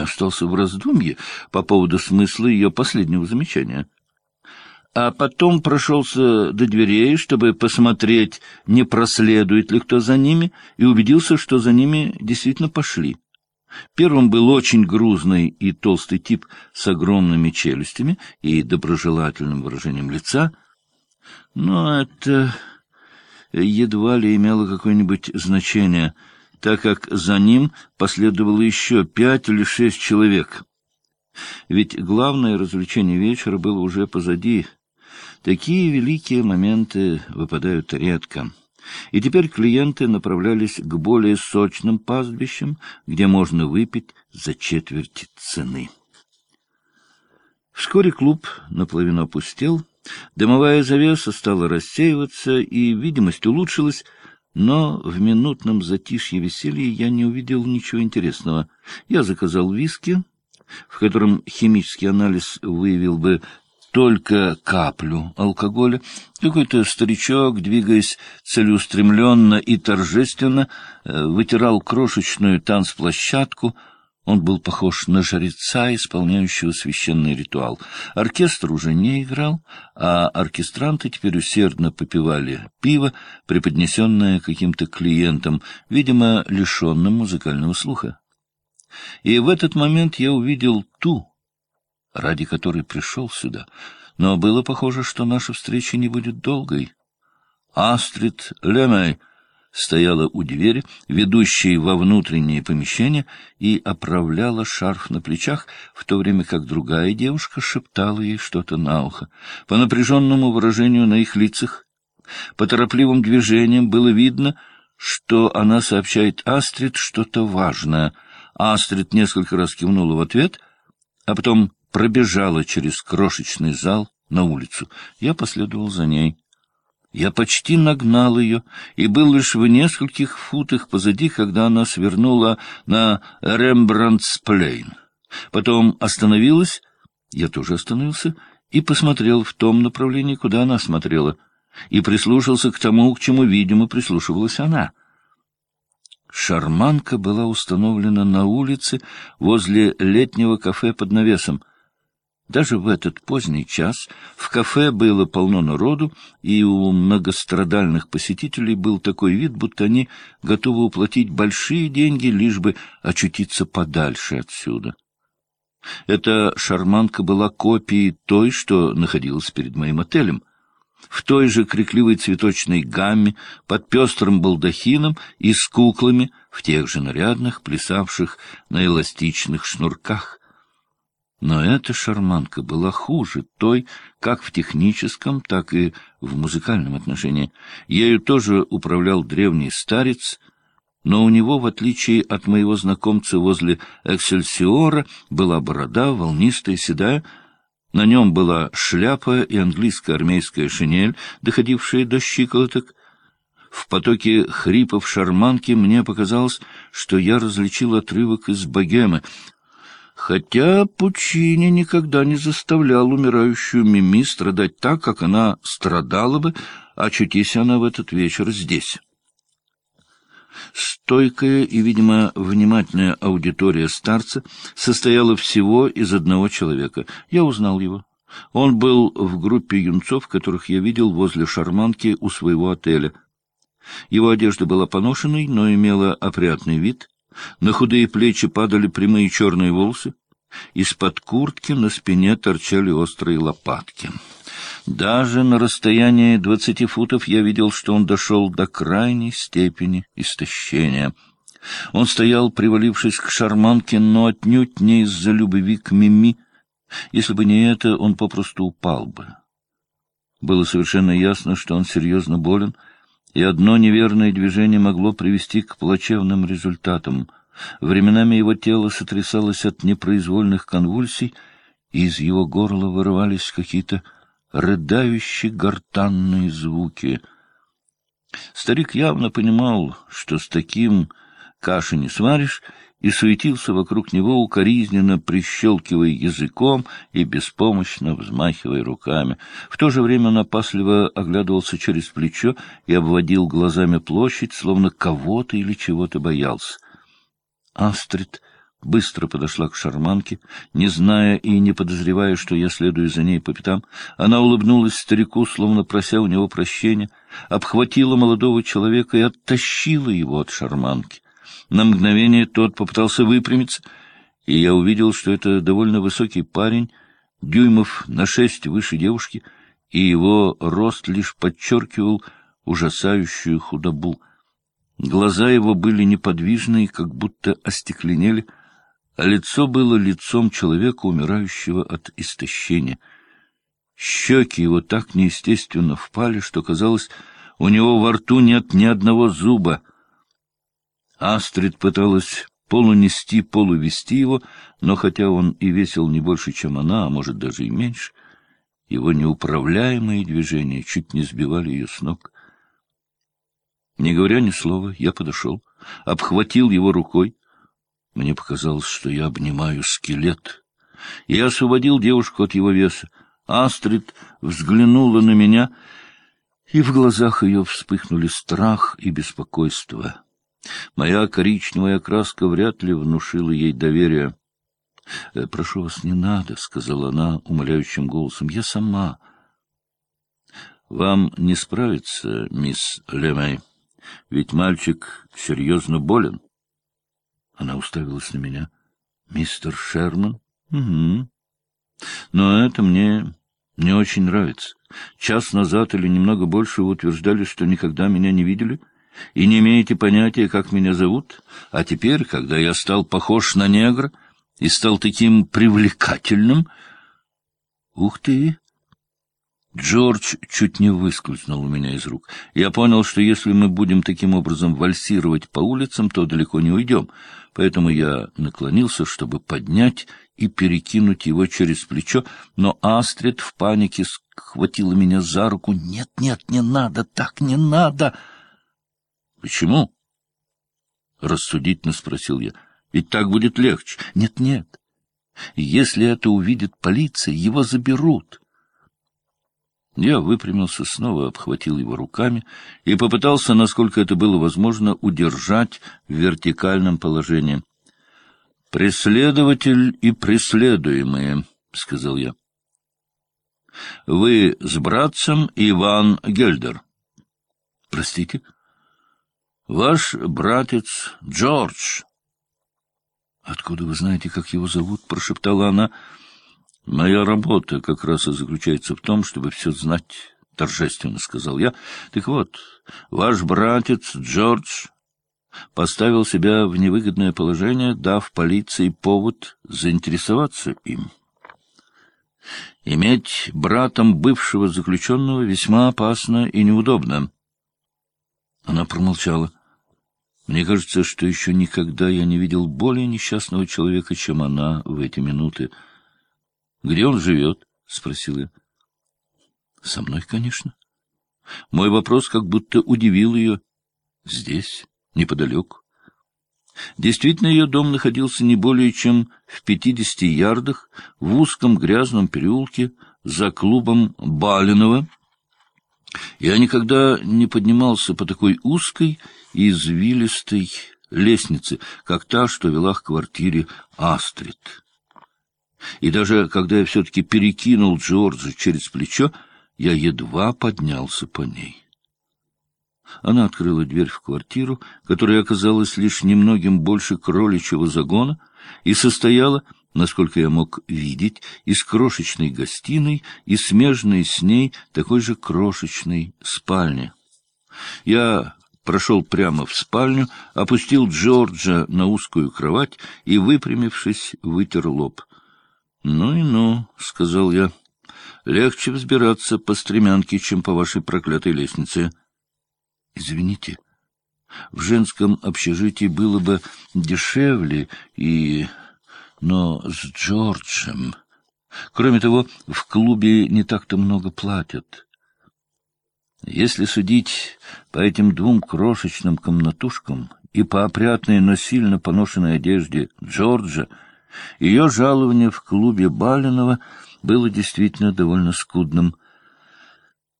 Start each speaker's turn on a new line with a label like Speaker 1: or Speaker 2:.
Speaker 1: Я остался в раздумье по поводу смысла ее последнего замечания. А потом прошелся до дверей, чтобы посмотреть, не проследует ли кто за ними, и убедился, что за ними действительно пошли. Первым был очень грузный и толстый тип с огромными челюстями и доброжелательным выражением лица, но это едва ли имело какое-нибудь значение, так как за ним последовало еще пять или шесть человек. Ведь главное развлечение вечера было уже позади. Такие великие моменты выпадают редко. И теперь клиенты направлялись к более сочным пастбищам, где можно выпить за четверть цены. Вскоре клуб наполовину опустел, дымовая завеса стала рассеиваться, и видимость улучшилась, но в минутном затишье веселья я не увидел ничего интересного. Я заказал виски, в котором химический анализ выявил бы только каплю алкоголя. Какой-то старичок, двигаясь целеустремленно и торжественно, э, вытирал крошечную танцплощадку. Он был похож на жреца, исполняющего священный ритуал. Оркестр уже не играл, а оркестранты теперь усердно попивали пиво, преподнесенное каким-то клиентам, видимо, лишенным музыкального слуха. И в этот момент я увидел ту, ради которой пришел сюда, но было похоже, что наша встреча не будет долгой. Астрид Лемей стояла у двери, ведущей во внутреннее помещение, и оправляла шарф на плечах, в то время как другая девушка шептала ей что-то на ухо. По напряженному выражению на их лицах, по торопливым движениям было видно, что она сообщает Астрид что-то важное. Астрид несколько раз кивнула в ответ, а потом пробежала через крошечный зал на улицу. Я последовал за ней. Я почти нагнал ее и был лишь в нескольких футах позади, когда она свернула на Рембрандтсплейн. Потом остановилась, я тоже остановился, и посмотрел в том направлении, куда она смотрела, и прислушался к тому, к чему, видимо, прислушивалась она. Шарманка была установлена на улице возле летнего кафе под навесом. Даже в этот поздний час в кафе было полно народу, и у многострадальных посетителей был такой вид, будто они готовы уплатить большие деньги, лишь бы очутиться подальше отсюда. Эта шарманка была копией той, что находилась перед моим отелем. В той же крикливой цветочной гамме, под пестрым балдахином и с куклами, в тех же нарядных, плясавших на эластичных шнурках. Но эта шарманка была хуже той, как в техническом, так и в музыкальном отношении. Ею тоже управлял древний старец, но у него, в отличие от моего знакомца возле Эксельсиора, была борода, волнистая, седая, на нем была шляпа и английская армейская шинель, доходившая до щиколоток. В потоке хрипов шарманки мне показалось, что я различил отрывок из богемы — Хотя Пучини никогда не заставлял умирающую Мими страдать так, как она страдала бы, очутись она в этот вечер здесь. Стойкая и, видимо, внимательная аудитория старца состояла всего из одного человека. Я узнал его. Он был в группе юнцов, которых я видел возле шарманки у своего отеля. Его одежда была поношенной, но имела опрятный вид — на худые плечи падали прямые черные волосы. Из-под куртки на спине торчали острые лопатки. Даже на расстоянии двадцати футов я видел, что он дошел до крайней степени истощения. Он стоял, привалившись к шарманке, но отнюдь не из-за любви к Мими. Если бы не это, он попросту упал бы. Было совершенно ясно, что он серьезно болен — и одно неверное движение могло привести к плачевным результатам. Временами его тело сотрясалось от непроизвольных конвульсий, и из его горла вырывались какие-то рыдающие гортанные звуки. Старик явно понимал, что с таким каши не сваришь, и суетился вокруг него, укоризненно прищелкивая языком и беспомощно взмахивая руками. В то же время он опасливо оглядывался через плечо и обводил глазами площадь, словно кого-то или чего-то боялся. Астрид быстро подошла к шарманке, не зная и не подозревая, что я следую за ней по пятам. Она улыбнулась старику, словно прося у него прощения, обхватила молодого человека и оттащила его от шарманки. На мгновение тот попытался выпрямиться, и я увидел, что это довольно высокий парень, дюймов на шесть выше девушки, и его рост лишь подчеркивал ужасающую худобу. Глаза его были неподвижные, как будто остекленели, а лицо было лицом человека, умирающего от истощения. Щеки его так неестественно впали, что, казалось, у него во рту нет ни одного зуба. Астрид пыталась полунести, полувести его, но хотя он и весил не больше, чем она, а может даже и меньше, его неуправляемые движения чуть не сбивали ее с ног. Не говоря ни слова, я подошел, обхватил его рукой. Мне показалось, что я обнимаю скелет. Я освободил девушку от его веса. Астрид взглянула на меня, и в глазах ее вспыхнули страх и беспокойство. Моя коричневая краска вряд ли внушила ей доверие. «Э, — Прошу вас, не надо, — сказала она умоляющим голосом. — Я сама. — Вам не справиться, мисс Лемей. Ведь мальчик серьезно болен. Она уставилась на меня. Мистер Шерман? Угу. Но это мне не очень нравится. Час назад или немного больше вы утверждали, что никогда меня не видели и не имеете понятия, как меня зовут. А теперь, когда я стал похож на негра и стал таким привлекательным... Ух ты! Джордж чуть не выскользнул у меня из рук. Я понял, что если мы будем таким образом вальсировать по улицам, то далеко не уйдем. Поэтому я наклонился, чтобы поднять и перекинуть его через плечо, но Астрид в панике схватила меня за руку. «Нет, нет, не надо, так не надо!» «Почему?» — рассудительно спросил я. «Ведь так будет легче». «Нет, нет. Если это увидит полиция, его заберут». Я выпрямился снова, обхватил его руками и попытался, насколько это было возможно, удержать в вертикальном положении. «Преследователь и преследуемые», — сказал я. «Вы с братцем Иван Гельдер». «Простите?» «Ваш братец Джордж». «Откуда вы знаете, как его зовут?» — прошептала она. Моя работа как раз и заключается в том, чтобы все знать, — торжественно сказал я. Так вот, ваш братец Джордж поставил себя в невыгодное положение, дав полиции повод заинтересоваться им. Иметь братом бывшего заключенного весьма опасно и неудобно. Она промолчала. Мне кажется, что еще никогда я не видел более несчастного человека, чем она в эти минуты. — Где он живет? — спросил я. — Со мной, конечно. Мой вопрос как будто удивил ее. — Здесь, неподалеку. Действительно, ее дом находился не более чем в пятидесяти ярдах в узком грязном переулке за клубом Балинова. Я никогда не поднимался по такой узкой и извилистой лестнице, как та, что вела к квартире Астрид. И даже когда я все-таки перекинул Джорджа через плечо, я едва поднялся по ней. Она открыла дверь в квартиру, которая оказалась лишь немногим больше кроличьего загона и состояла, насколько я мог видеть, из крошечной гостиной и смежной с ней такой же крошечной спальни. Я прошел прямо в спальню, опустил Джорджа на узкую кровать и, выпрямившись, вытер лоб. — Ну и ну, — сказал я. — Легче взбираться по стремянке, чем по вашей проклятой лестнице. — Извините, в женском общежитии было бы дешевле и... Но с Джорджем... Кроме того, в клубе не так-то много платят. Если судить по этим двум крошечным комнатушкам и по опрятной, но сильно поношенной одежде Джорджа, ее жалование в клубе Балинова было действительно довольно скудным —